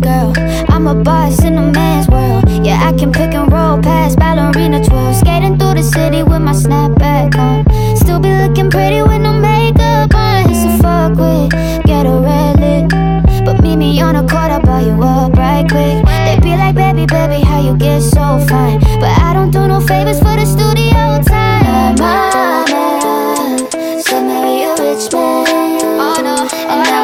girl. I'm a boss in a man's world. Yeah, I can pick and roll past ballerina twirls. Skating through the city with my snapback on. Still be looking pretty with no makeup on. It's a fuck with, get a red lip. But meet me on a court, I'll buy you up right quick. They be like, baby, baby, how you get so fine? But I don't do no favors for the studio time. Mama said marry a rich man. Oh no, and I